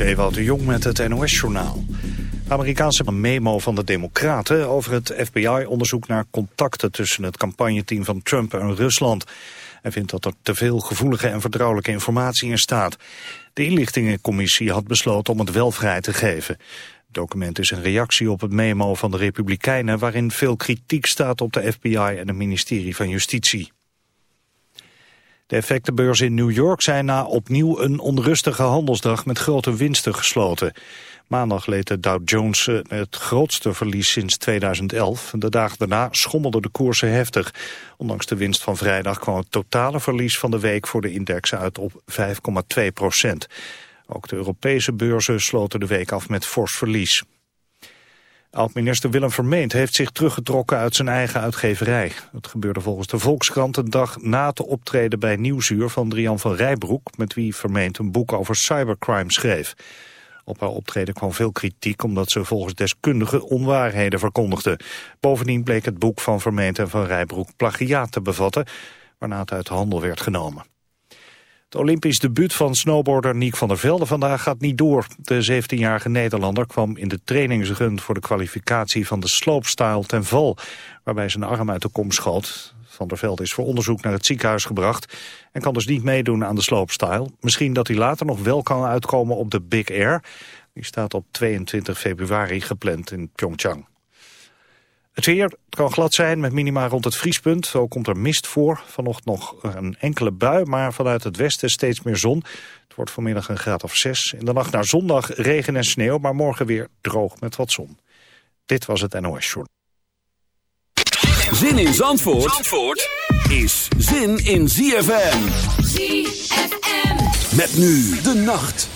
is de Jong met het NOS-journaal. Amerikaanse memo van de Democraten over het FBI-onderzoek naar contacten tussen het campagneteam van Trump en Rusland. Hij vindt dat er te veel gevoelige en vertrouwelijke informatie in staat. De inlichtingencommissie had besloten om het wel vrij te geven. Het document is een reactie op het memo van de Republikeinen waarin veel kritiek staat op de FBI en het ministerie van Justitie. De effectenbeurs in New York zijn na opnieuw een onrustige handelsdag met grote winsten gesloten. Maandag leed de Dow Jones eh, het grootste verlies sinds 2011. De dagen daarna schommelden de koersen heftig. Ondanks de winst van vrijdag kwam het totale verlies van de week voor de index uit op 5,2 procent. Ook de Europese beurzen sloten de week af met fors verlies. Oud-minister Willem Vermeend heeft zich teruggetrokken uit zijn eigen uitgeverij. Dat gebeurde volgens de Volkskrant een dag na te optreden bij Nieuwsuur van Drian van Rijbroek... met wie Vermeend een boek over cybercrime schreef. Op haar optreden kwam veel kritiek omdat ze volgens deskundigen onwaarheden verkondigde. Bovendien bleek het boek van Vermeend en van Rijbroek plagiaat te bevatten... waarna het uit de handel werd genomen. Het Olympisch debuut van snowboarder Niek van der Velde vandaag gaat niet door. De 17-jarige Nederlander kwam in de trainingsrun voor de kwalificatie van de slopestyle ten val, waarbij zijn arm uit de kom schoot. Van der Velde is voor onderzoek naar het ziekenhuis gebracht en kan dus niet meedoen aan de slopestyle. Misschien dat hij later nog wel kan uitkomen op de Big Air. Die staat op 22 februari gepland in Pyeongchang. Het weer het kan glad zijn met minima rond het vriespunt. Ook komt er mist voor. Vanochtend nog een enkele bui, maar vanuit het westen steeds meer zon. Het wordt vanmiddag een graad of zes. In de nacht naar zondag regen en sneeuw, maar morgen weer droog met wat zon. Dit was het NOS Short. Zin in Zandvoort, Zandvoort is zin in ZFM. ZFM. Met nu de nacht.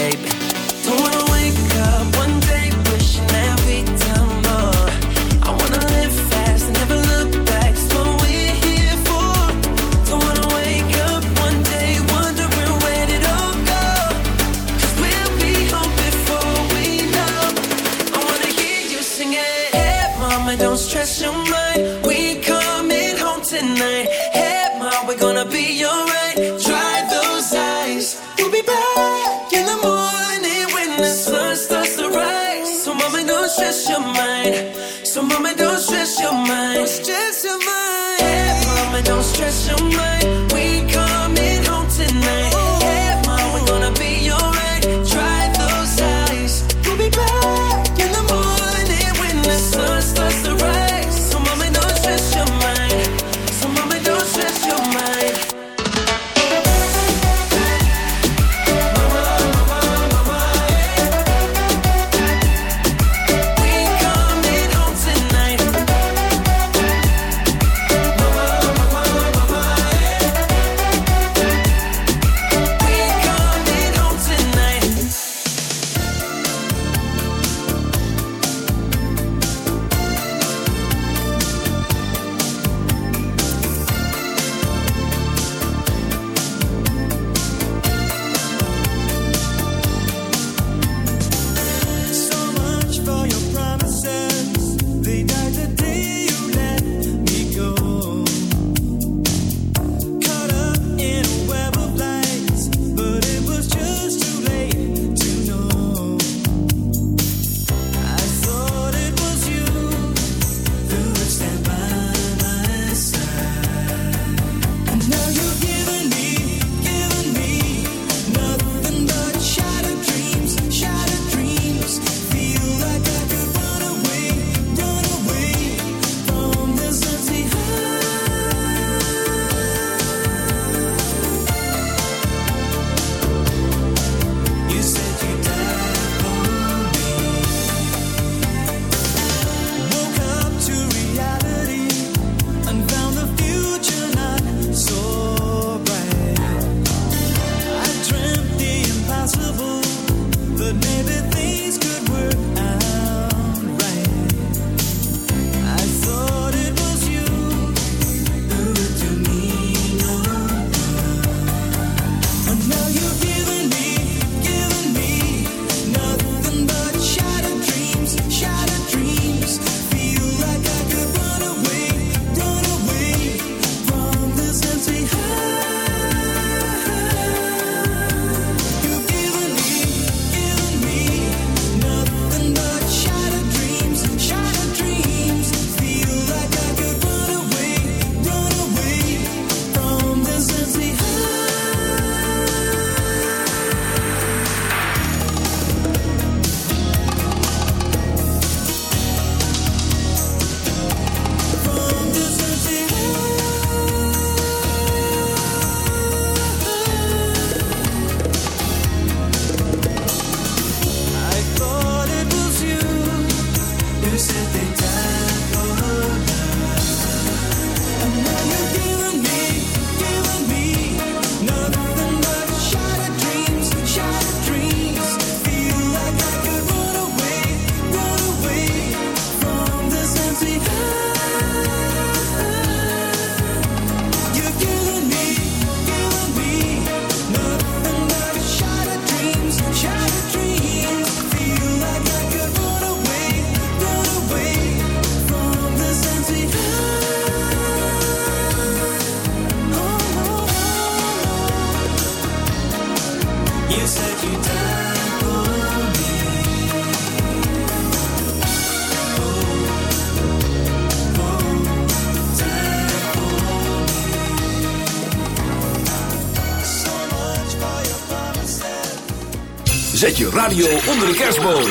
Zet je radio onder de kerstboom.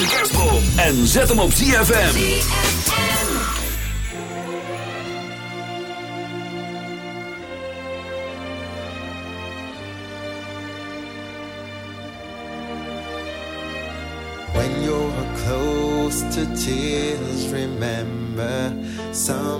En zet hem op ZFM. When you're close to tears, remember some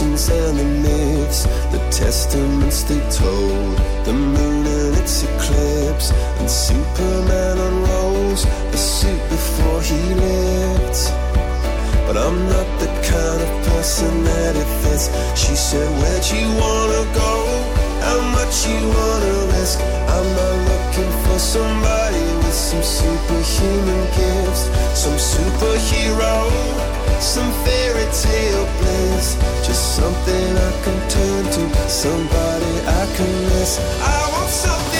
Legends and the myths, the testaments they told, the moon and its eclipse, and Superman unrolls a suit before he lived. But I'm not the kind of person that it fits. She said, Where'd you wanna go? How much you wanna risk? I'm not looking for somebody some superhuman gifts, some superhero, some fairy tale bliss. Just something I can turn to, somebody I can miss. I want something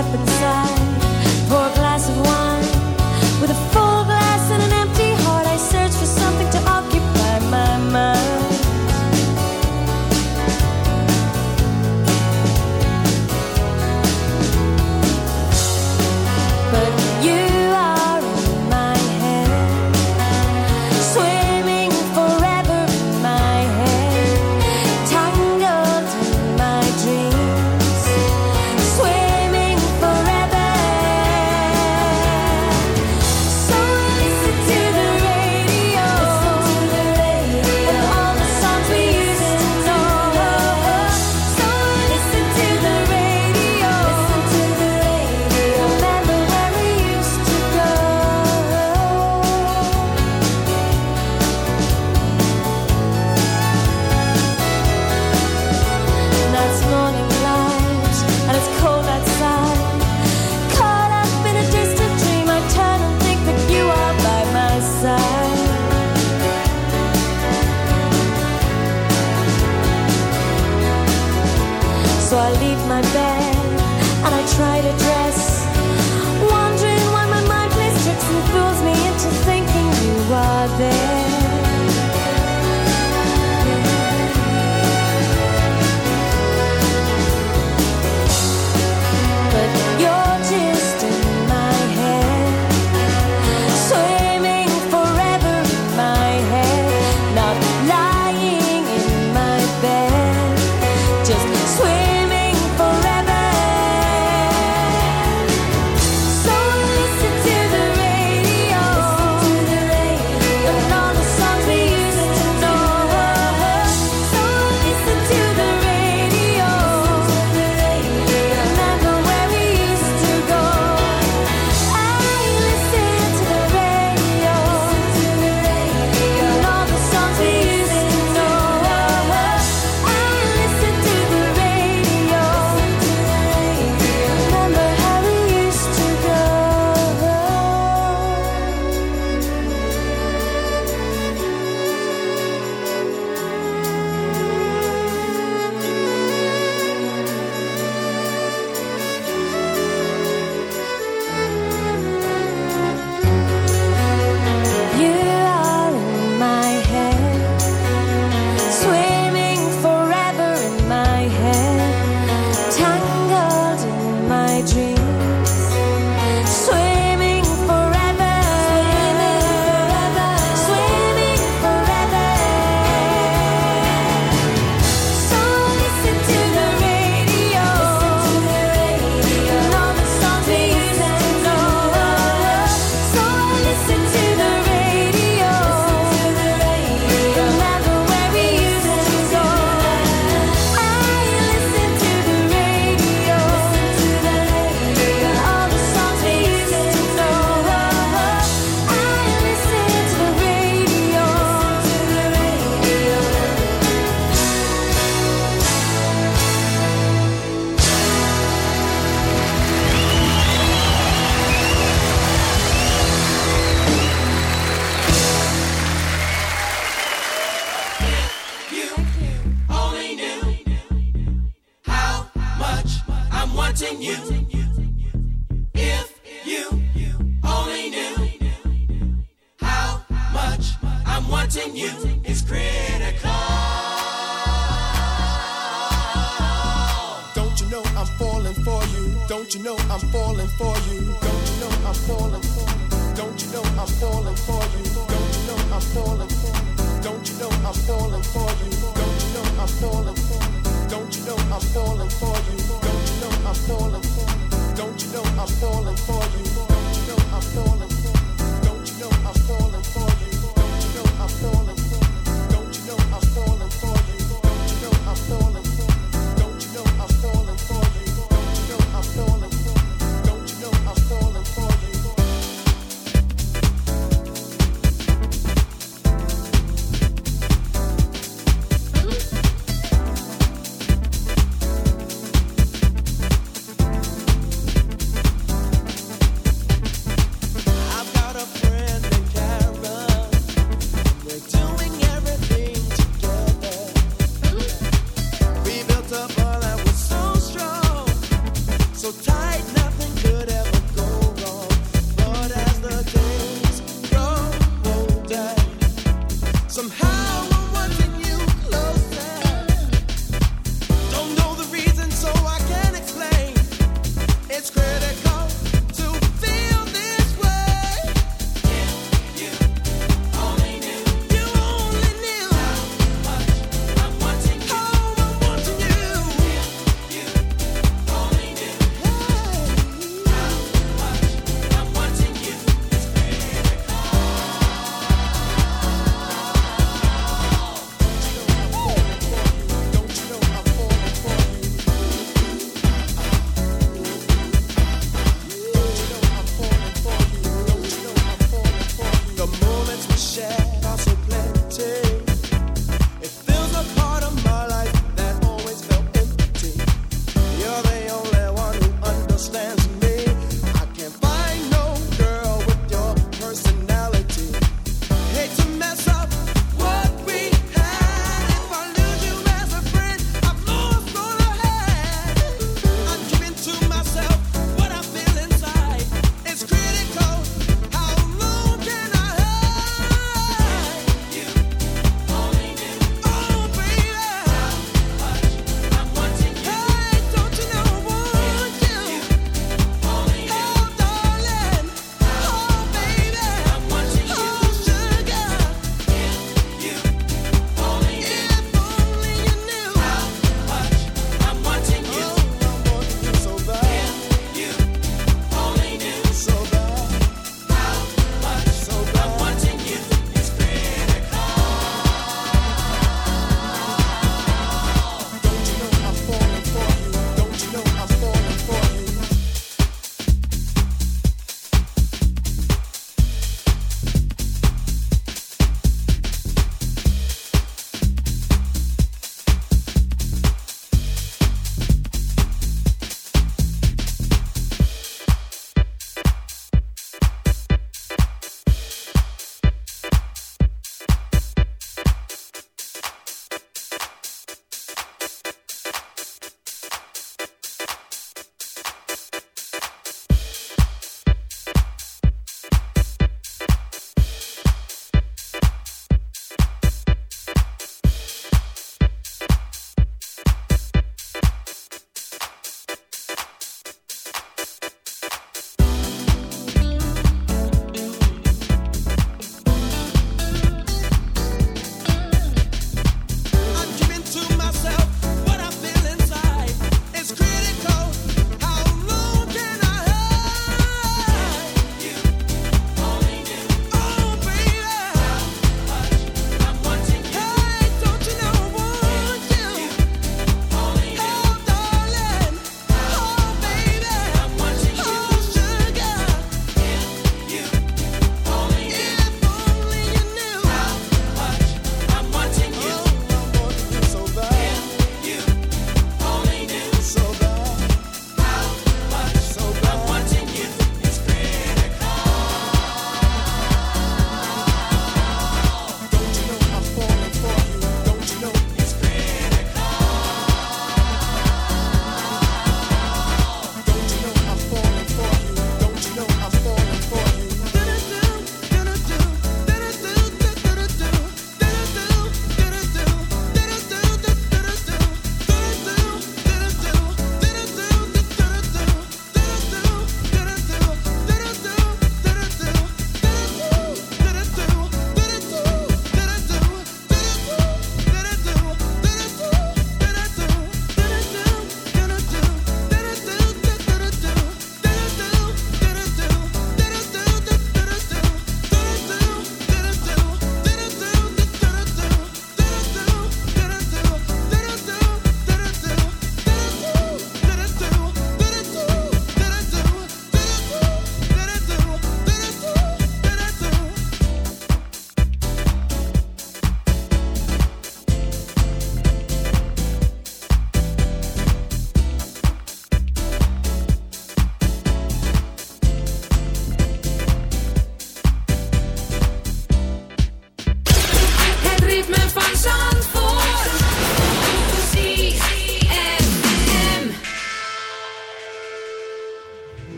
step inside,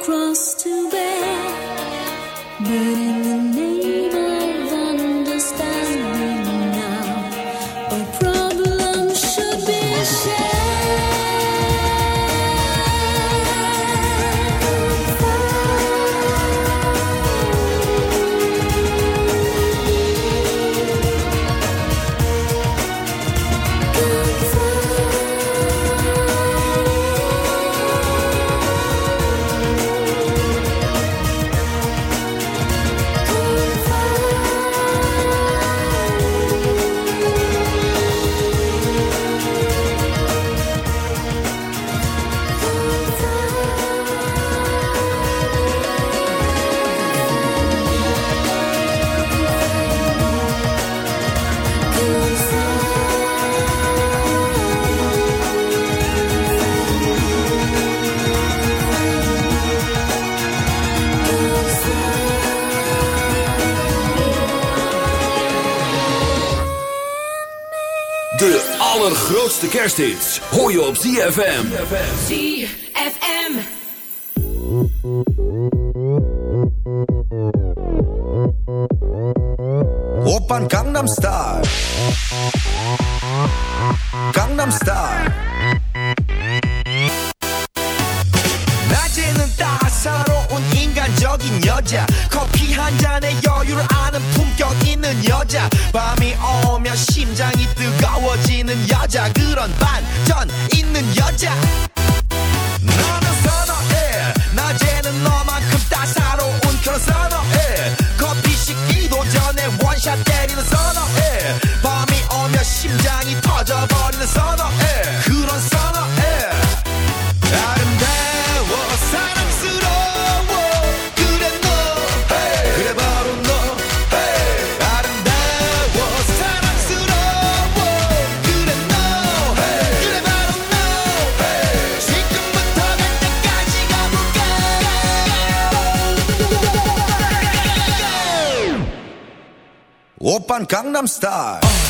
across to op ZFM. ZFM. Gangnam Style.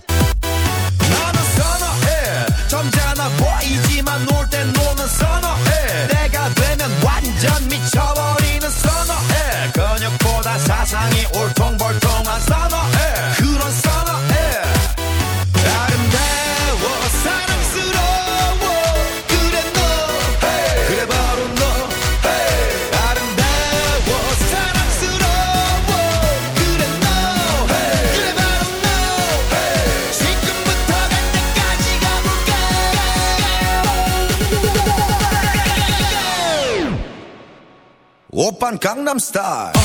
star.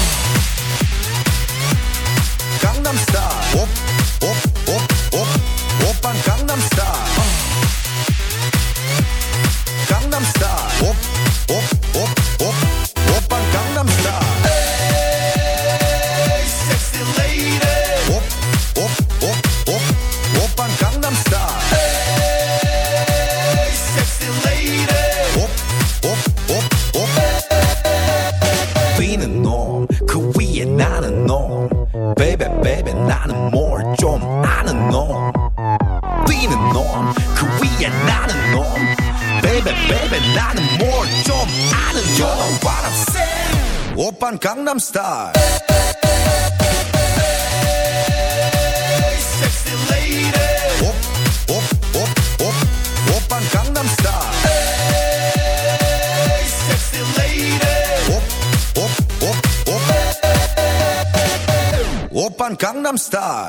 Gangnam star. Sexy lady. Op, op, op, op, op aan Gangnam star. Sexy lady. Op, op, op, op. Op aan Gangnam star.